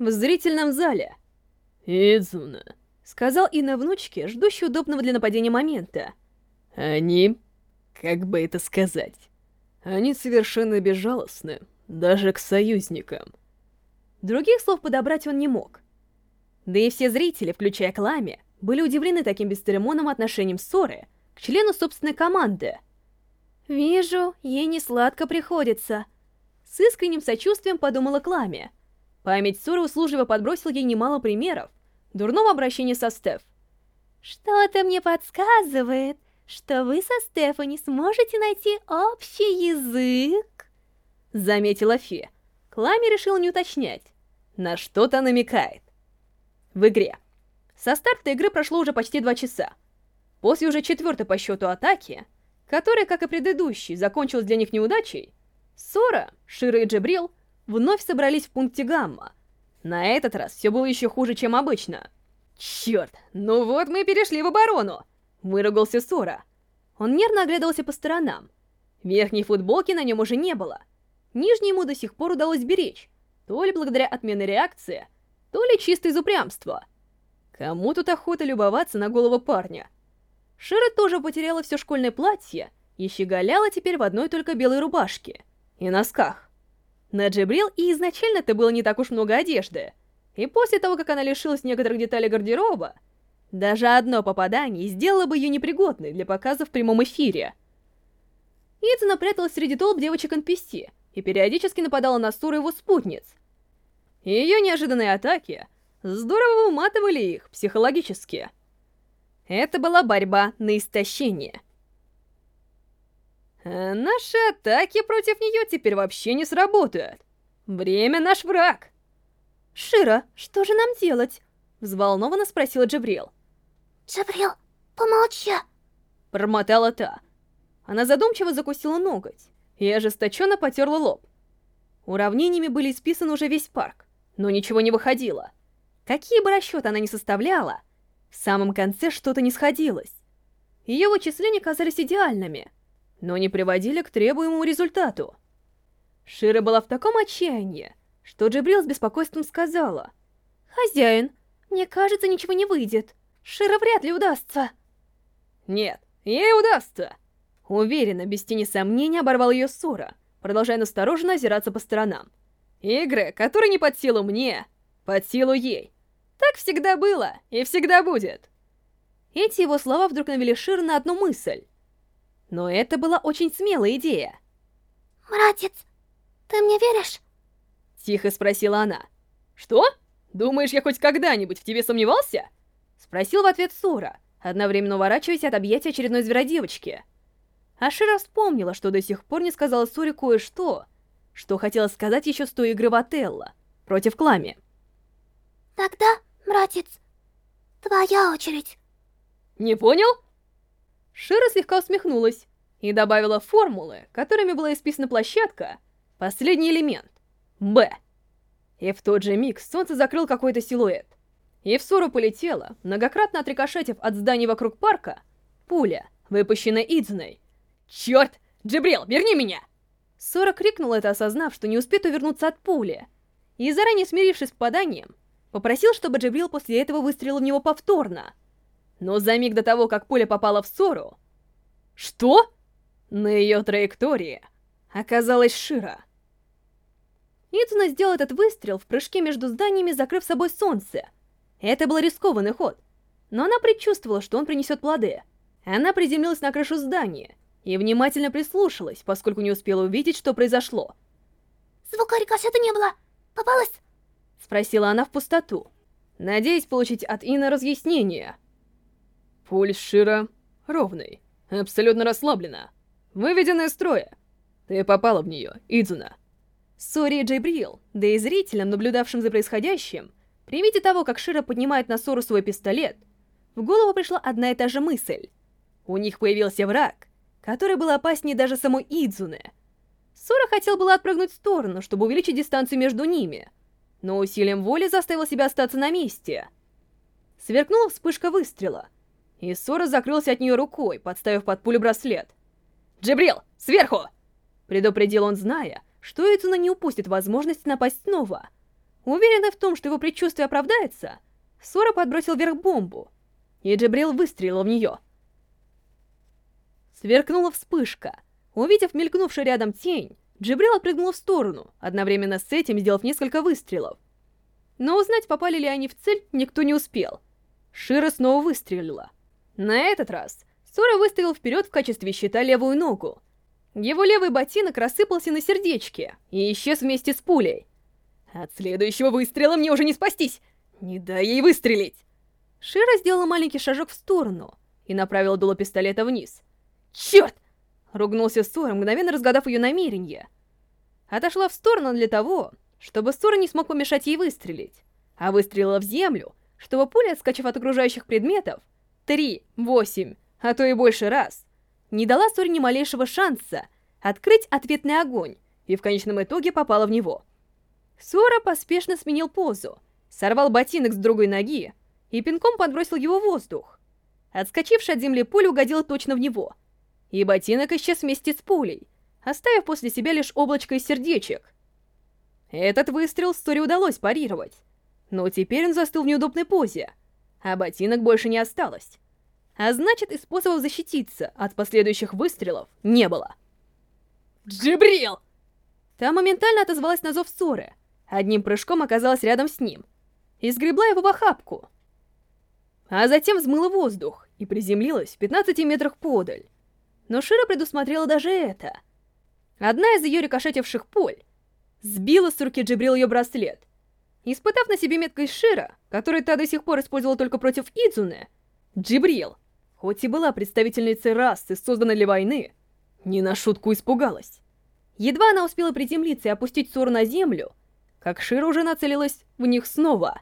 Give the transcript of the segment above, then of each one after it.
в зрительном зале. «Идзуна», — сказал Инна внучке, ждущей удобного для нападения момента. «Они... как бы это сказать? Они совершенно безжалостны, даже к союзникам». Других слов подобрать он не мог. Да и все зрители, включая Клами, были удивлены таким бесцеремонным отношением Соры к члену собственной команды. «Вижу, ей не сладко приходится», — с искренним сочувствием подумала Клами. Память Соры услужливо подбросила ей немало примеров дурного обращения со Стеф. «Что-то мне подсказывает, что вы со Стефани сможете найти общий язык», — заметила Фи. Клами решила не уточнять, на что-то намекает. В игре. Со старта игры прошло уже почти два часа. После уже четвертой по счету атаки, которая, как и предыдущий, закончилась для них неудачей, Сора, Шира и Джебрил вновь собрались в пункте Гамма. На этот раз все было еще хуже, чем обычно. «Черт, ну вот мы перешли в оборону!» — выругался Сора. Он нервно оглядывался по сторонам. Верхней футболки на нем уже не было. Нижней ему до сих пор удалось беречь, то ли благодаря отмене реакции, то ли чисто из упрямства. Кому тут охота любоваться на голову парня? Шира тоже потеряла все школьное платье и щеголяла теперь в одной только белой рубашке и носках. На Джибрил и изначально-то было не так уж много одежды, и после того, как она лишилась некоторых деталей гардероба, даже одно попадание сделало бы ее непригодной для показа в прямом эфире. Идзуна пряталась среди толп девочек NPC и периодически нападала на Суру его спутниц. Ее неожиданные атаки здорово уматывали их психологически. Это была борьба на истощение. А наши атаки против нее теперь вообще не сработают. Время наш враг. «Шира, что же нам делать?» — взволнованно спросила Джабрил. «Джабрил, помолчи!» — промотала та. Она задумчиво закусила ноготь и ожесточенно потерла лоб. Уравнениями были исписаны уже весь парк, но ничего не выходило. Какие бы расчеты она ни составляла, в самом конце что-то не сходилось. Ее вычисления казались идеальными, но не приводили к требуемому результату. Шира была в таком отчаянии, что Джибрил с беспокойством сказала. «Хозяин, мне кажется, ничего не выйдет. Шира вряд ли удастся». «Нет, ей удастся!» Уверенно, без тени сомнений, оборвал ее ссора, продолжая настороженно озираться по сторонам. «Игры, которые не под силу мне, под силу ей. Так всегда было и всегда будет». Эти его слова вдруг навели Шир на одну мысль. Но это была очень смелая идея. «Братец, ты мне веришь?» Тихо спросила она. «Что? Думаешь, я хоть когда-нибудь в тебе сомневался?» Спросил в ответ Сора, одновременно уворачиваясь от объятия очередной зверодевочки. Ашира вспомнила, что до сих пор не сказала Соре кое-что, что хотела сказать еще с той игры в Отелло против Клами. «Тогда, братец, твоя очередь». «Не понял?» Шира слегка усмехнулась и добавила формулы, которыми была исписана площадка, последний элемент. Б. И в тот же миг солнце закрыл какой-то силуэт. И в ссору полетела, многократно отрикошетив от зданий вокруг парка, пуля, выпущенная Идзуной. «Черт! Джибрил, верни меня!» Сора крикнул это, осознав, что не успеет увернуться от пули. И заранее смирившись с попаданием, попросил, чтобы Джибрил после этого выстрелил в него повторно. Но за миг до того, как пуля попала в Сору... Что? На ее траектории оказалась Шира. Идзуна сделал этот выстрел в прыжке между зданиями, закрыв собой солнце. Это был рискованный ход, но она предчувствовала, что он принесет плоды. Она приземлилась на крышу здания и внимательно прислушалась, поскольку не успела увидеть, что произошло. «Звука рикошета не было! Попалась?» Спросила она в пустоту, надеясь получить от Ина разъяснение. Пульс Шира ровный, абсолютно расслаблена, выведена из строя. Ты попала в нее, Идзуна. Сори Джейбрил, да и зрителям, наблюдавшим за происходящим, при виде того, как Шира поднимает на Сору свой пистолет, в голову пришла одна и та же мысль. У них появился враг, который был опаснее даже самой Идзуны. Сора хотел было отпрыгнуть в сторону, чтобы увеличить дистанцию между ними, но усилием воли заставил себя остаться на месте. Сверкнула вспышка выстрела, и Сора закрылся от нее рукой, подставив под пулю браслет. «Джибрил, сверху!» Предупредил он, зная, что Эйцуна не упустит возможность напасть снова. Уверенный в том, что его предчувствие оправдается, Сора подбросил вверх бомбу, и Джабрил выстрелил в нее. Сверкнула вспышка. Увидев мелькнувшую рядом тень, Джибрил отпрыгнул в сторону, одновременно с этим сделав несколько выстрелов. Но узнать, попали ли они в цель, никто не успел. Шира снова выстрелила. На этот раз Сора выставил вперед в качестве щита левую ногу. Его левый ботинок рассыпался на сердечке и исчез вместе с пулей. От следующего выстрела мне уже не спастись! Не дай ей выстрелить! Шира сделала маленький шажок в сторону и направила дуло пистолета вниз. «Черт!» — ругнулся Сора, мгновенно разгадав ее намерение. Отошла в сторону для того, чтобы Сора не смог помешать ей выстрелить, а выстрелила в землю, чтобы пуля, отскочив от окружающих предметов, три, восемь, а то и больше раз, не дала Соре ни малейшего шанса открыть ответный огонь и в конечном итоге попала в него. Сора поспешно сменил позу, сорвал ботинок с другой ноги и пинком подбросил его в воздух. Отскочившая от земли пуля угодила точно в него, и ботинок исчез вместе с пулей, оставив после себя лишь облачко из сердечек. Этот выстрел Соре удалось парировать, но теперь он застыл в неудобной позе, а ботинок больше не осталось. А значит, и способов защититься от последующих выстрелов не было. «Джибрил!» Та моментально отозвалась на зов Соры, одним прыжком оказалась рядом с ним и сгребла его в охапку. А затем взмыла воздух и приземлилась в 15 метрах подаль. Но Шира предусмотрела даже это. Одна из ее рикошетивших пуль сбила с руки Джибрил ее браслет. Испытав на себе меткость Шира, которую та до сих пор использовала только против Идзуны, Джибрил, хоть и была представительницей расы, созданной для войны, не на шутку испугалась. Едва она успела приземлиться и опустить Сору на землю, как Шира уже нацелилась в них снова.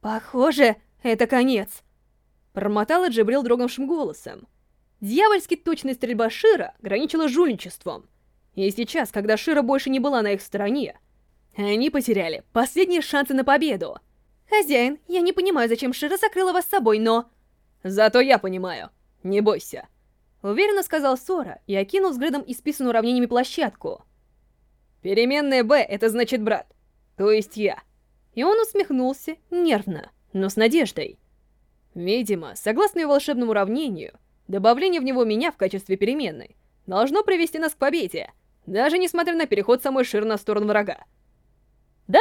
«Похоже, это конец», — промотала Джибрил дрогнувшим голосом. Дьявольски точная стрельба Шира граничила жульничеством. И сейчас, когда Шира больше не была на их стороне, они потеряли последние шансы на победу. «Хозяин, я не понимаю, зачем Шира закрыла вас с собой, но...» «Зато я понимаю. Не бойся», — уверенно сказал Сора и окинул взглядом исписанную уравнениями площадку. «Переменная «Б» — это значит брат, то есть я». И он усмехнулся, нервно, но с надеждой. Видимо, согласно его волшебному уравнению, добавление в него меня в качестве переменной должно привести нас к победе, даже несмотря на переход самой Шир на сторону врага. Да?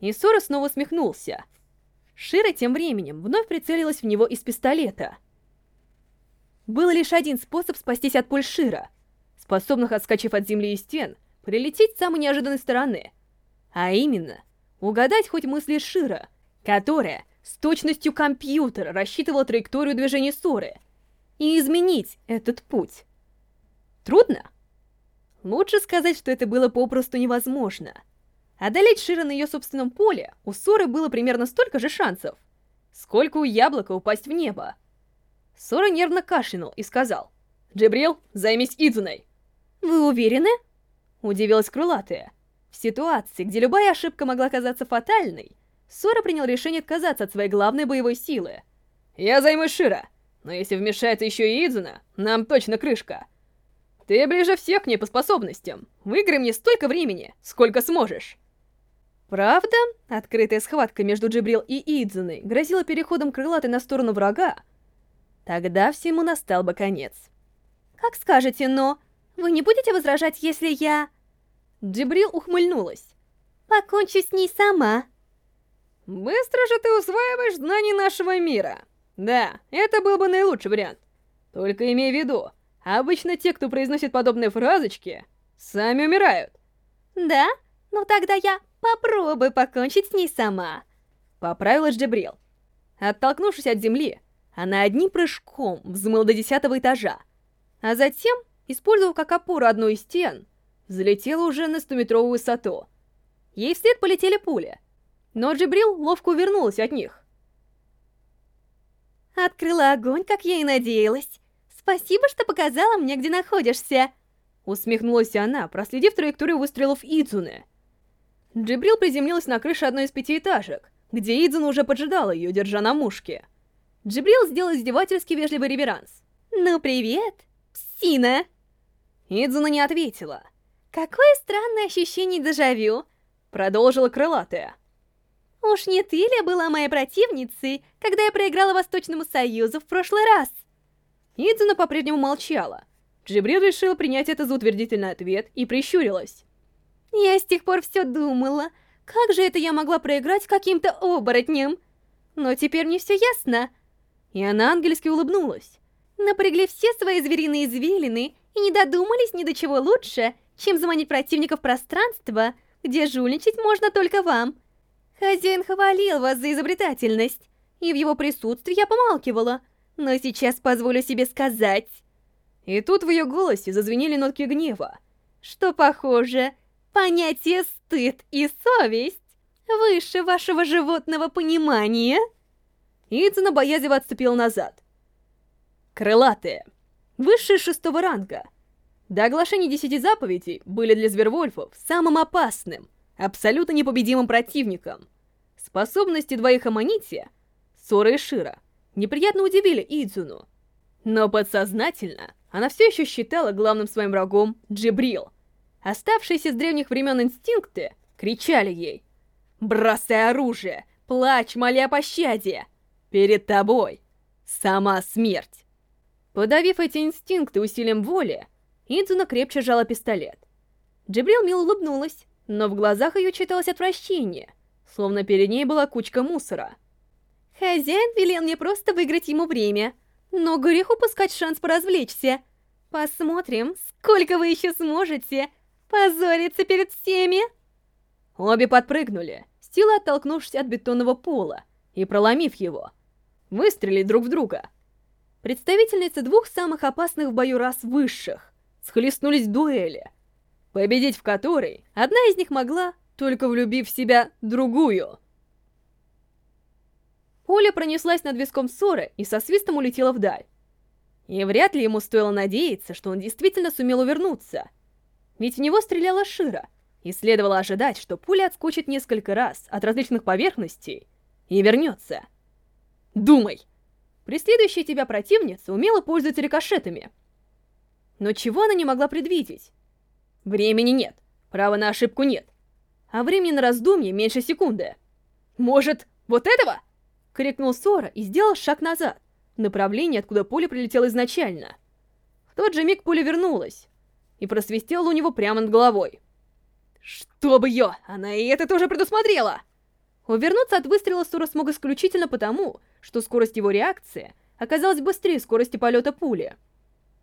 И Сора снова усмехнулся. Шира тем временем вновь прицелилась в него из пистолета. Был лишь один способ спастись от пуль Шира, способных, отскочив от земли и стен, прилететь с самой неожиданной стороны. А именно, угадать хоть мысли Шира, которая с точностью компьютера рассчитывала траекторию движения Соры, и изменить этот путь. Трудно? Лучше сказать, что это было попросту невозможно. Одолеть Шира на ее собственном поле у Соры было примерно столько же шансов, сколько у яблока упасть в небо. Сора нервно кашлянул и сказал, «Джибрил, займись Идзуной!» «Вы уверены?» Удивилась крылатая. В ситуации, где любая ошибка могла казаться фатальной, Сора принял решение отказаться от своей главной боевой силы. «Я займусь Шира, но если вмешается еще и Идзуна, нам точно крышка. Ты ближе всех к ней по способностям. Выиграй мне столько времени, сколько сможешь». Правда, открытая схватка между Джибрил и Идзуной грозила переходом крылатой на сторону врага. Тогда всему настал бы конец. «Как скажете, но...» Вы не будете возражать, если я...» Джибрил ухмыльнулась. «Покончу с ней сама». «Быстро же ты усваиваешь знания нашего мира. Да, это был бы наилучший вариант. Только имей в виду, обычно те, кто произносит подобные фразочки, сами умирают». «Да? Ну тогда я попробую покончить с ней сама», — поправилась Джибрил. Оттолкнувшись от земли, она одним прыжком взмыла до десятого этажа, а затем использовав как опору одну из стен, залетела уже на 100-метровую высоту. Ей вслед полетели пули, но Джибрил ловко увернулась от них. «Открыла огонь, как я и надеялась. Спасибо, что показала мне, где находишься!» Усмехнулась она, проследив траекторию выстрелов Идзуны. Джибрил приземлилась на крыше одной из пятиэтажек, где Идзуна уже поджидала ее, держа на мушке. Джибрил сделал издевательски вежливый реверанс. «Ну, привет, псина!» Идзуна не ответила. «Какое странное ощущение дежавю. продолжила крылатая. «Уж не ты ли была моей противницей, когда я проиграла Восточному Союзу в прошлый раз?» Идзуна по-прежнему молчала. Джибрил решил принять это за утвердительный ответ и прищурилась. «Я с тех пор все думала, как же это я могла проиграть каким-то оборотням? Но теперь мне все ясно». И она ангельски улыбнулась. Напрягли все свои звериные извилины и не додумались ни до чего лучше, чем заманить противника в пространство, где жульничать можно только вам. Хозяин хвалил вас за изобретательность, и в его присутствии я помалкивала, но сейчас позволю себе сказать. И тут в ее голосе зазвенели нотки гнева, что, похоже, понятие «стыд» и «совесть» выше вашего животного понимания. Идзуна боязливо отступил назад. Крылатые. Высшие шестого ранга. До оглашения десяти заповедей были для звервольфов самым опасным, абсолютно непобедимым противником. Способности двоих Аманити, Сора и Шира, неприятно удивили Идзуну. Но подсознательно она все еще считала главным своим врагом Джибрил. Оставшиеся с древних времен инстинкты кричали ей «Бросай оружие! Плачь, моля о пощаде! Перед тобой сама смерть!» Подавив эти инстинкты усилием воли, Идзуна крепче сжала пистолет. Джибрил мило улыбнулась, но в глазах ее читалось отвращение, словно перед ней была кучка мусора. «Хозяин велел мне просто выиграть ему время, но грех упускать шанс поразвлечься. Посмотрим, сколько вы еще сможете позориться перед всеми!» Обе подпрыгнули, силой оттолкнувшись от бетонного пола и проломив его. Выстрелили друг в друга. Представительницы двух самых опасных в бою рас высших схлестнулись в дуэли, победить в которой одна из них могла, только влюбив в себя другую. Пуля пронеслась над виском ссоры и со свистом улетела вдаль. И вряд ли ему стоило надеяться, что он действительно сумел увернуться. Ведь в него стреляла Шира, и следовало ожидать, что пуля отскочит несколько раз от различных поверхностей и вернется. Думай! Преследующая тебя противница умело пользуется рикошетами. Но чего она не могла предвидеть? Времени нет, права на ошибку нет. А времени на раздумье меньше секунды. «Может, вот этого?» — крикнул Сора и сделал шаг назад, в направлении, откуда пуля прилетела изначально. В тот же миг пуля вернулась и просвистела у него прямо над головой. «Чтоб ее! Она и это тоже предусмотрела!» Увернуться от выстрела Сора смог исключительно потому, что скорость его реакции оказалась быстрее скорости полета пули.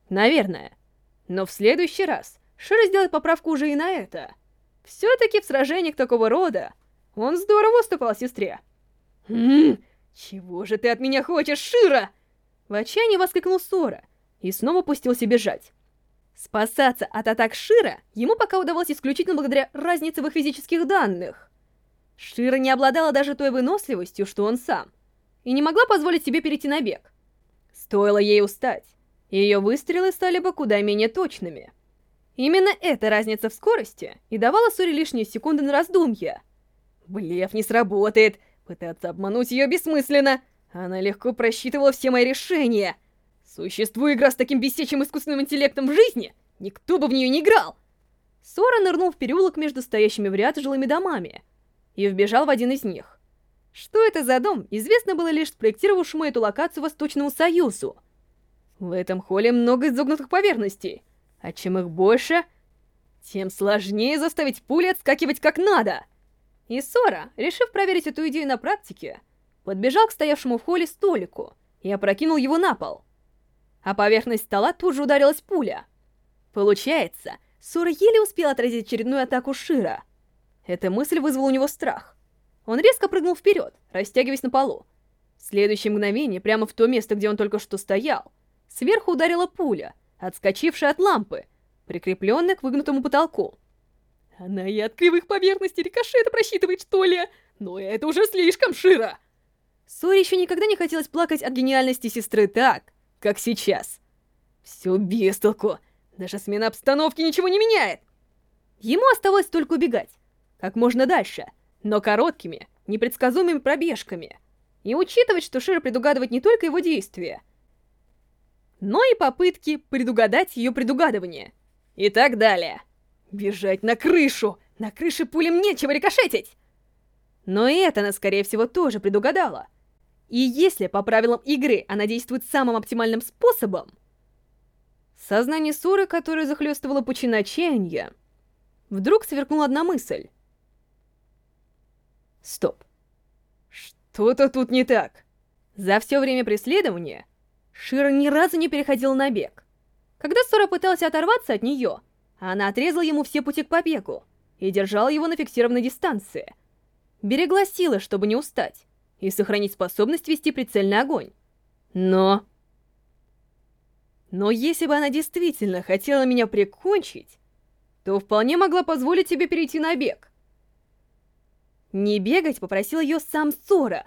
Наверное. Но в следующий раз Шира сделает поправку уже и на это. Все-таки в сражениях такого рода он здорово уступал сестре. «Ммм, чего же ты от меня хочешь, Шира?» В отчаянии воскликнул Сора и снова пустился бежать. Спасаться от атак Шира ему пока удавалось исключительно благодаря разнице в их физических данных. Шира не обладала даже той выносливостью, что он сам, и не могла позволить себе перейти на бег. Стоило ей устать, и ее выстрелы стали бы куда менее точными. Именно эта разница в скорости и давала Сури лишние секунды на раздумья. Блеф не сработает, пытаться обмануть ее бессмысленно. Она легко просчитывала все мои решения. Существует игра с таким бесячим искусственным интеллектом в жизни, никто бы в нее не играл. Сора нырнул в переулок между стоящими в ряд жилыми домами и вбежал в один из них. Что это за дом, известно было лишь спроектировавшему эту локацию Восточному Союзу. В этом холле много изогнутых поверхностей, а чем их больше, тем сложнее заставить пули отскакивать как надо. И Сора, решив проверить эту идею на практике, подбежал к стоявшему в холле столику и опрокинул его на пол. А поверхность стола тут же ударилась пуля. Получается, Сора еле успел отразить очередную атаку Шира. Эта мысль вызвала у него страх. Он резко прыгнул вперед, растягиваясь на полу. В следующее мгновение, прямо в то место, где он только что стоял, сверху ударила пуля, отскочившая от лампы, прикрепленная к выгнутому потолку. Она и от кривых поверхностей рикошета просчитывает, что ли? Но это уже слишком, Шира! Сори еще никогда не хотелось плакать от гениальности сестры так, как сейчас. Все без толку. Даже смена обстановки ничего не меняет. Ему оставалось только убегать. Как можно дальше, но короткими, непредсказуемыми пробежками. И учитывать, что Шира предугадывает не только его действия, но и попытки предугадать ее предугадывание. И так далее. Бежать на крышу! На крыше пулем нечего рикошетить! Но и это она, скорее всего, тоже предугадала. И если по правилам игры она действует самым оптимальным способом... Сознание Суры, которое захлестывало пучина отчаяния, вдруг сверкнула одна мысль. Стоп. Что-то тут не так. За все время преследования Шира ни разу не переходила на бег. Когда Сора пыталась оторваться от нее, она отрезала ему все пути к побегу и держала его на фиксированной дистанции. Берегла силы, чтобы не устать, и сохранить способность вести прицельный огонь. Но... Но если бы она действительно хотела меня прикончить, то вполне могла позволить тебе перейти на бег. Не бегать попросил ее сам Сора,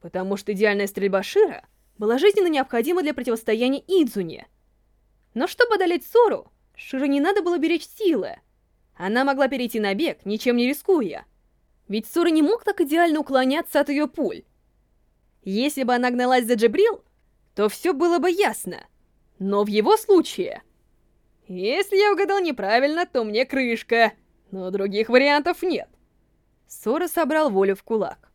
потому что идеальная стрельба Шира была жизненно необходима для противостояния Идзуне. Но чтобы одолеть Сору, Шира не надо было беречь силы. Она могла перейти на бег, ничем не рискуя. Ведь Сора не мог так идеально уклоняться от ее пуль. Если бы она гналась за Джибрил, то все было бы ясно. Но в его случае... Если я угадал неправильно, то мне крышка, но других вариантов нет. Сора собрал волю в кулак.